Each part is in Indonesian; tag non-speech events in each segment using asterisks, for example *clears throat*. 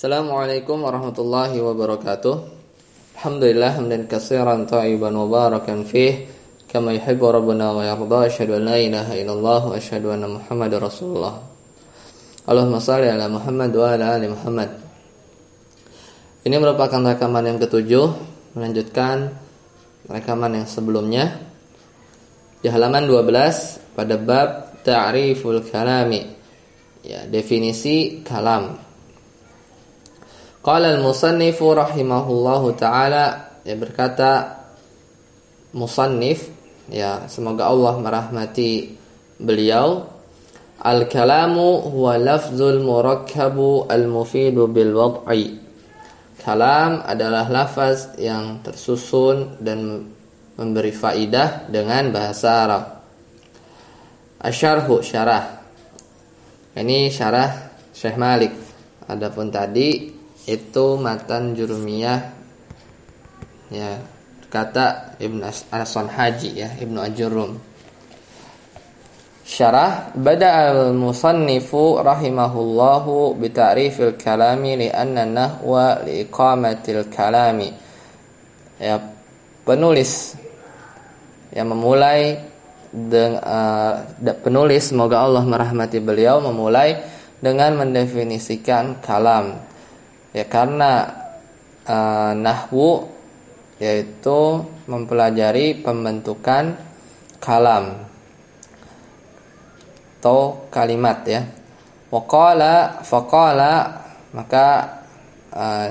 Assalamualaikum warahmatullahi wabarakatuh. Alhamdulillah hamdan katsiran tayyiban mubarakan fih kama yuhibbu rabbuna wa yarda asyhadu an la ilaha illallah wa asyhadu anna muhammadar rasulullah. Allahumma shalli ala Muhammad wa ala ali Muhammad. Ini merupakan rekaman yang ketujuh melanjutkan rekaman yang sebelumnya di halaman 12 pada bab ta'riful kalami ya definisi kalam Qala al-musannifu rahimahullahu taala ya berkata musannif ya semoga Allah merahmati beliau al-kalamu huwa lafzul murakkabu al-mufidu bil wad'i kalam adalah lafaz yang tersusun dan memberi faidah dengan bahasa Arab. Asyarhu syarah. Ini syarah Syekh Malik. Adapun tadi itu matan jurumiyah ya kata Ibn Asan Haji ya Ibnu Ajurum Syarah bada al-musannifu rahimahullahu bi ta'rifil kalami li anna nahwa li iqamatil kalami. Ya penulis yang memulai dengan uh, penulis semoga Allah merahmati beliau memulai dengan mendefinisikan kalam ya karena uh, nahwu yaitu mempelajari pembentukan kalam. Atau kalimat ya. Waqala faqala maka uh,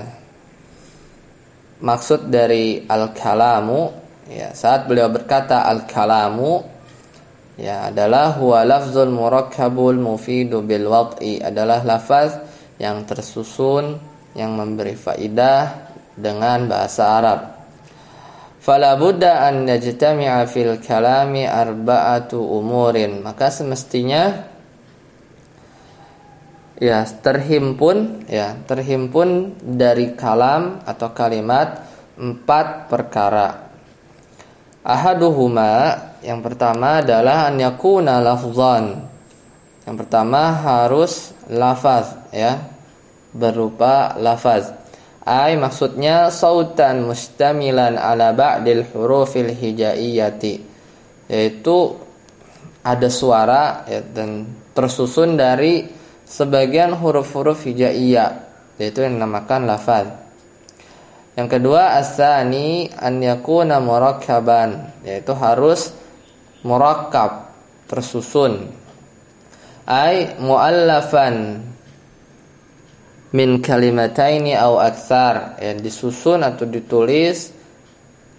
maksud dari al-kalamu ya saat beliau berkata al-kalamu ya adalah huwa lafzul murakkabul mufidu bil wad'i adalah lafaz yang tersusun yang memberi faidah dengan bahasa Arab. Fala budda an yajtami'a fil kalami arba'atu umurin. Maka semestinya ya terhimpun ya terhimpun dari kalam atau kalimat empat perkara. Ahaduhuma yang pertama adalah an yakuna lafzan. Yang pertama harus lafaz ya berupa lafaz. Ai maksudnya sautan mustamilan ala ba'dil hurufil hijaiyati yaitu ada suara ya, dan tersusun dari sebagian huruf-huruf hijaiyah yaitu yang dinamakan lafaz. Yang kedua asani an yakuna murakkaban yaitu harus murakkab tersusun. Ai muallafan min kalimataini au aksar yang disusun atau ditulis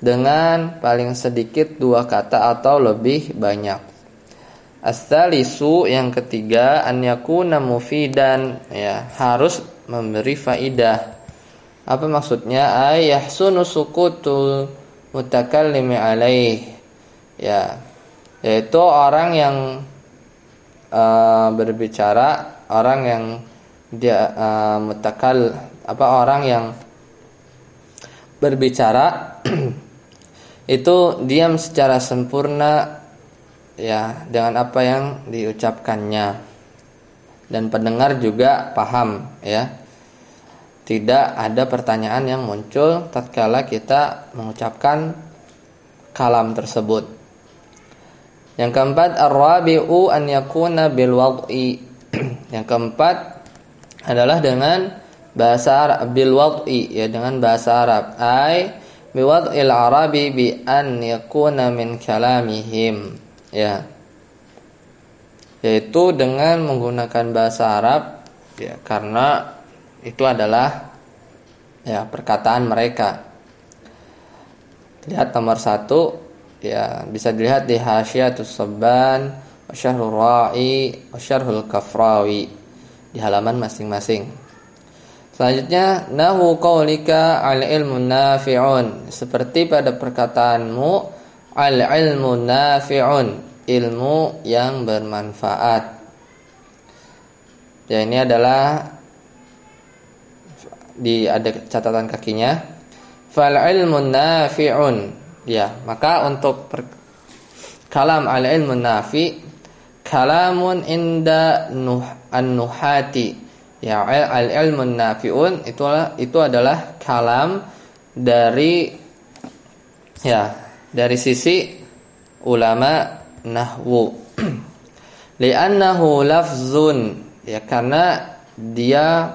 dengan paling sedikit dua kata atau lebih banyak. Astalisu yang ketiga an yakuna mufidan ya harus memberi faidah. Apa maksudnya? Ayah sunu sukutul mutakallimi alaih. Ya, yaitu orang yang uh, berbicara, orang yang dia uh, mutakal apa orang yang berbicara *clears throat* itu diam secara sempurna ya dengan apa yang diucapkannya. Dan pendengar juga paham ya. Tidak ada pertanyaan yang muncul tatkala kita mengucapkan kalam tersebut. Yang keempat ar-rabi'u an yakuna bil wad'i. *clears throat* Yang keempat adalah dengan bahasa Arab bil wad'i ya dengan bahasa Arab. Ai bi wad'il arabi bi an yakuna min kalamihim ya. Yaitu dengan menggunakan bahasa Arab ya karena itu adalah ya perkataan mereka. Lihat nomor satu ya bisa dilihat di hasyiatus sabban wa syahrul ra'i wa kafrawi di halaman masing-masing. Selanjutnya nahu qaulika al ilmu nafi'un seperti pada perkataanmu al ilmu nafi'un ilmu yang bermanfaat. Ya ini adalah di ada catatan kakinya fal ilmu nafi'un ya maka untuk per, kalam al ilmu nafi kalamun inda nuh an-nuhati. Ya al-ilmun nafi'un itulah itu adalah kalam dari ya dari sisi ulama nahwu. *clears throat* Li'annahu lafzun. Ya karena dia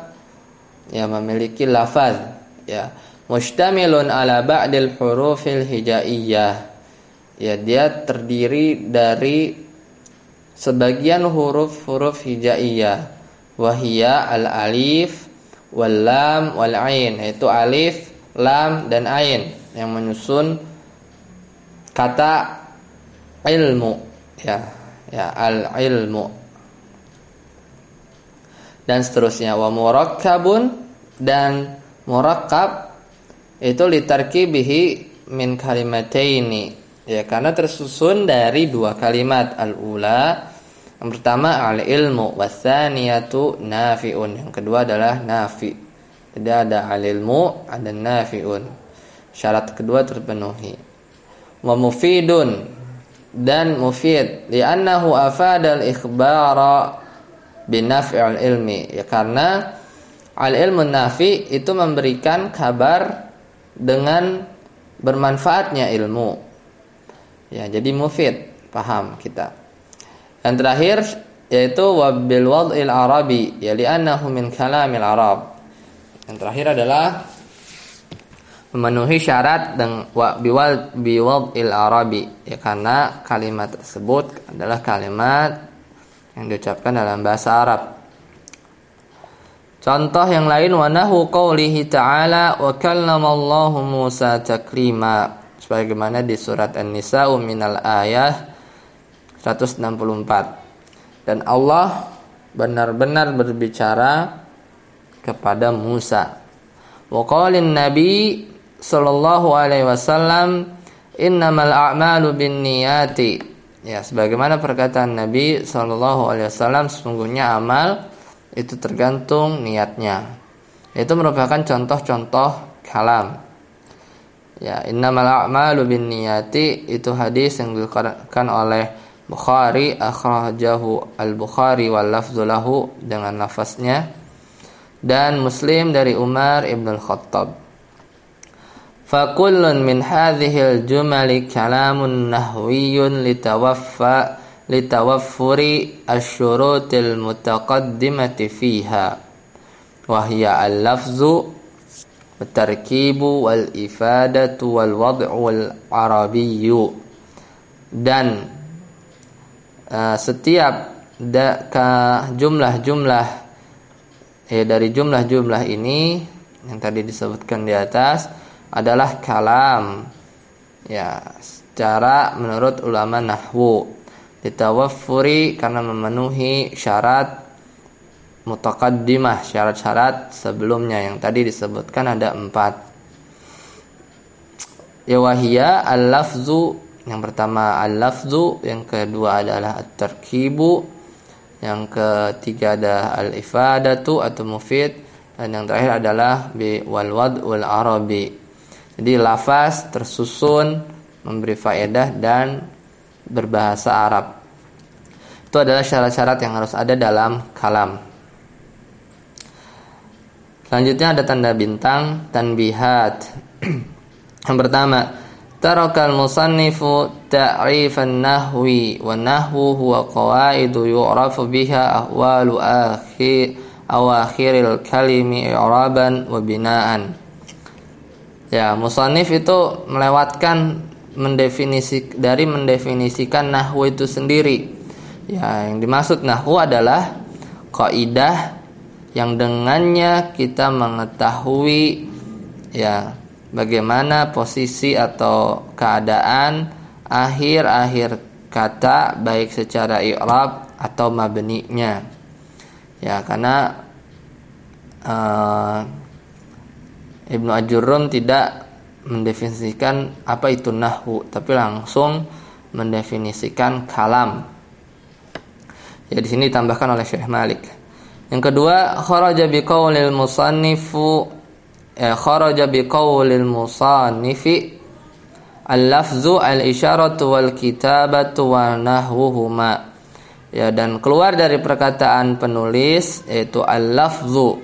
ya memiliki lafaz ya. Mustamilun ala ba'dil hurufil hijaiyah. Ya dia terdiri dari sebagian huruf-huruf hijaiyah. Wahia al alif wal lam wal ain yaitu alif lam dan ain. Yang menyusun kata ilmu. Ya ya al ilmu dan seterusnya wa murakkabun dan murakkab itu litarkibihi min kalimataini ya karena tersusun dari dua kalimat al ula yang pertama al ilmu wasaniyatu nafiun. Yang kedua adalah nafi. Tidak ada al ilmu ada nafiun. Syarat kedua terpenuhi. Wa mufidun dan mufid. Li'annahu afadal ikhbara binaf'il ilmi ya karena al ilmu nafi itu memberikan kabar dengan bermanfaatnya ilmu ya jadi mufid paham kita. Yang terakhir yaitu wabil wad'il arabi ya li'annahu min kalamil arab. Yang terakhir adalah memenuhi syarat dengan wa biwal biwal il arabi. Ya karena kalimat tersebut adalah kalimat yang diucapkan dalam bahasa Arab. Contoh yang lain wanahu qaulihi ta'ala wa kallamallahu Musa taklima sebagaimana di surat An-Nisa minal ayah 164. Dan Allah benar-benar berbicara kepada Musa. Wa nabi sallallahu alaihi wasallam innamal a'malu binniyati ya sebagaimana perkataan Nabi sallallahu alaihi wasallam sesungguhnya amal itu tergantung niatnya itu merupakan contoh-contoh kalam Ya, innamal a'malu binniyati itu hadis yang dikeluarkan oleh Bukhari akhrajahu al-Bukhari wal lafdhu lahu dengan lafaznya dan Muslim dari Umar Ibn Khattab. Fakullun min hadhil jumali kalamun nahwiyun litawaffa litawaffuri asyurutil mutaqaddimati fiha Wahya al-lafzu tarkibu wal ifadatu wal wad'u wal arabiyyu dan uh, setiap jumlah-jumlah ya dari jumlah-jumlah ini yang tadi disebutkan di atas adalah kalam. Ya secara menurut ulama nahwu. Ditawaffuri karena memenuhi syarat mutaqaddimah syarat-syarat sebelumnya yang tadi disebutkan ada empat ya wahia al-lafzu yang pertama al-lafzu yang kedua adalah at-tarkibu yang ketiga ada al-ifadatu atau mufid dan yang terakhir adalah bi wal wad wal arabi jadi lafaz tersusun memberi faedah dan berbahasa Arab. Itu adalah syarat-syarat yang harus ada dalam kalam. Selanjutnya ada tanda bintang tanbihat. *clears throat* yang pertama, tarakal musannifu ta'rifan nahwi wa nahwu huwa qawaidu yu'rafu biha ahwalu akhir awakhiril kalimi i'raban wa binaan. Ya, musonif itu melewatkan mendefinisi dari mendefinisikan nahwu itu sendiri. Ya, yang dimaksud nahwu adalah kaidah yang dengannya kita mengetahui ya bagaimana posisi atau keadaan akhir-akhir kata baik secara i'rab atau mabninya. Ya, karena uh, Ibnu Ajurum tidak mendefinisikan apa itu nahwu, tapi langsung mendefinisikan kalam. Ya di sini ditambahkan oleh Syekh Malik. Yang kedua, kharaja biqaulil musannifu eh, kharaja biqaulil musannifi al-lafzu al-isyaratu wal kitabatu wa nahwuhuma. ya dan keluar dari perkataan penulis yaitu al-lafzu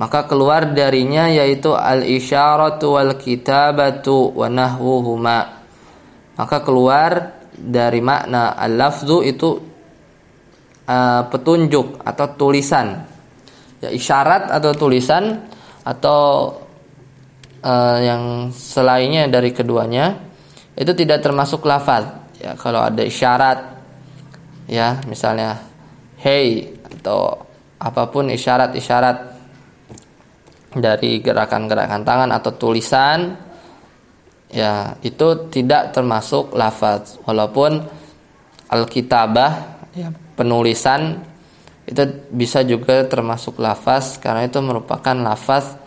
maka keluar darinya yaitu al-isyaratu wal kitabatu wa nahwuhuma maka keluar dari makna al-lafzu itu uh, petunjuk atau tulisan. Ya isyarat atau tulisan atau uh, yang selainnya dari keduanya itu tidak termasuk lafaz. Ya kalau ada isyarat ya misalnya hey atau apa pun isyarat-isyarat dari gerakan-gerakan tangan atau tulisan ya itu tidak termasuk lafaz. Walaupun alkitabah ya penulisan itu bisa juga termasuk lafaz karena itu merupakan lafaz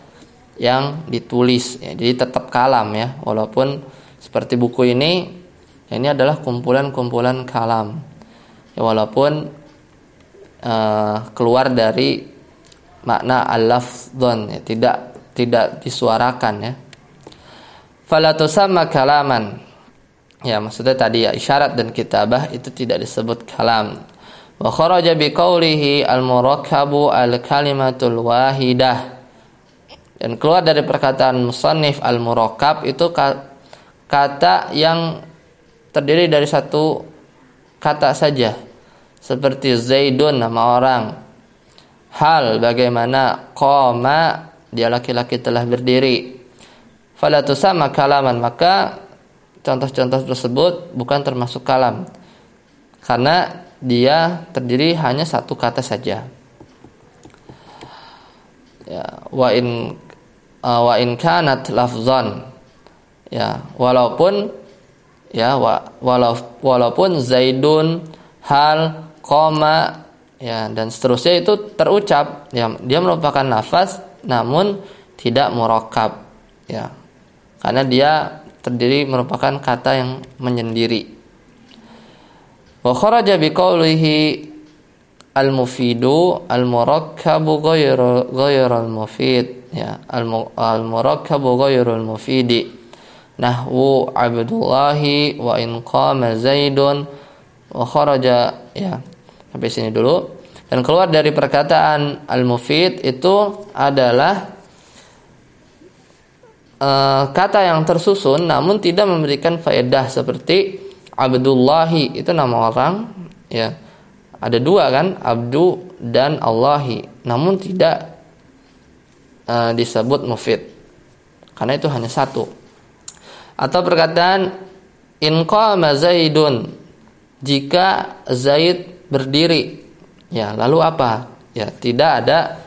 yang ditulis. Ya, jadi tetap kalam ya walaupun seperti buku ini ini adalah kumpulan-kumpulan kalam. Ya walaupun uh, keluar dari makna al-lafdhon ya, tidak tidak disuarakan ya. Fala tusamma kalaman. Ya maksudnya tadi ya isyarat dan kitabah itu tidak disebut kalam wa kharaja bi qawlihi al-murakkabu al-kalimatul wahidah. Dan keluar dari perkataan musannif al-murakkab itu kata yang terdiri dari satu kata saja. Seperti Zaidun nama orang. Hal bagaimana koma dia laki-laki telah berdiri. Fala sama kalaman maka contoh-contoh tersebut bukan termasuk kalam. Karena dia terdiri hanya satu kata saja. Ya wa in uh, wa in kanat lafzan. Ya walaupun ya walau walaupun zaidun hal koma ya dan seterusnya itu terucap. Ya dia merupakan nafas namun tidak murakab ya karena dia terdiri merupakan kata yang menyendiri wa kharaja biqaulihi al mufidu al murakkabu ghayru ghayru al mufid ya al murakkabu ghayru al mufidi nahwu Abdullahi wa in qama Zaidun. Wa kharaja ya sampai sini dulu. Dan keluar dari perkataan al-mufid itu adalah uh, kata yang tersusun namun tidak memberikan faedah seperti Abdullahi itu nama orang ya. Ada dua kan Abdu dan Allahi. Namun tidak uh, disebut mufid. Karena itu hanya satu. Atau perkataan in qama Zaidun jika Zaid berdiri. Ya lalu apa? Ya tidak ada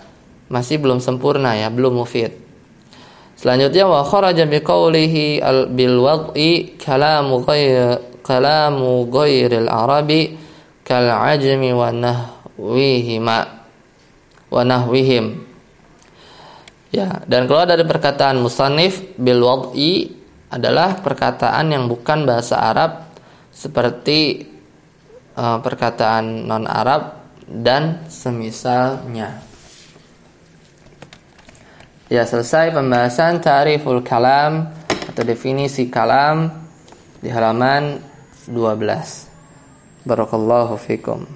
masih belum sempurna ya belum mufid. Selanjutnya wa kharaja bi qawlihi al bil wad'i kalamu kalamu ghairil arabi kal ajmi wa nahwihima wa nahwihim ya dan keluar dari perkataan musannif bil wad'i adalah perkataan yang bukan bahasa Arab seperti uh, perkataan non Arab dan semisalnya. Ya, selesai pembahasan tariful kalam atau definisi kalam di halaman 12. Barakallahu fikum.